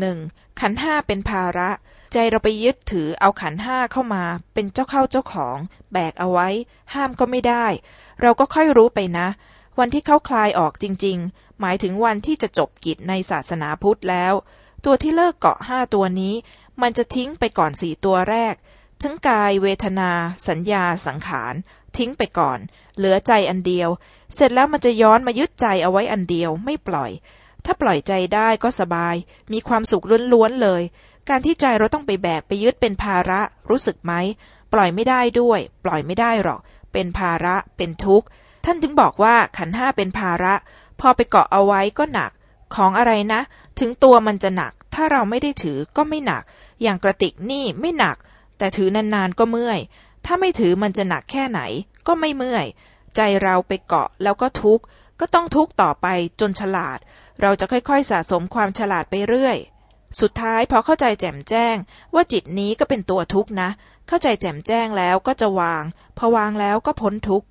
หนึ่งขันห้าเป็นภาระ ใจเราไปยึดถือเอาขันห้าเข้ามา เป็นเจ้าเข้าเจ้าของ แบกเอาไว้ ห้ามก็ไม่ได้ เราก็ค่อยรู้ไปนะ วันที่เขาคลายออกจริง ๆ หมายถึงวันที่จะจบกิจในศาสนาพุทธแล้ว ตัวที่เลิกเกาะห้าตัวนี้ มันจะทิ้งไปก่อนสี่ตัวแรก ทั้งกายเวทนา สัญญา สังขาร ทิ้งไปก่อน เหลือใจอันเดียว เสร็จแล้วมันจะย้อนมายึดใจเอาไว้อันเดียวไม่ปล่อย ถ้าปล่อยใจได้ก็สบาย มีความสุขล้วนๆเลย การที่ใจเราต้องไปแบกไปยึดเป็นภาระ รู้สึกไหม ปล่อยไม่ได้ด้วย ปล่อยไม่ได้หรอก เป็นภาระเป็นทุกข์ ท่านถึงบอกว่าขันห้าเป็นภาระ พอไปเกาะเอาไว้ก็หนัก ของอะไรนะ ถึงตัวมันจะหนัก ถ้าเราไม่ได้ถือก็ไม่หนัก อย่างกระติกนี่ไม่หนัก แต่ถือนานๆก็เมื่อย ถ้าไม่ถือมันจะหนักแค่ไหน ก็ไม่เมื่อย ใจเราไปเกาะแล้วก็ทุกข์ ก็ต้องทุกต่อไปจนฉลาด เราจะค่อยๆสะสมความฉลาดไปเรื่อย สุดท้ายพอเข้าใจแจ่มแจ้ง ว่าจิตนี้ก็เป็นตัวทุกข์นะ เข้าใจแจ่มแจ้งแล้วก็จะวาง พอวางแล้วก็พ้นทุกข์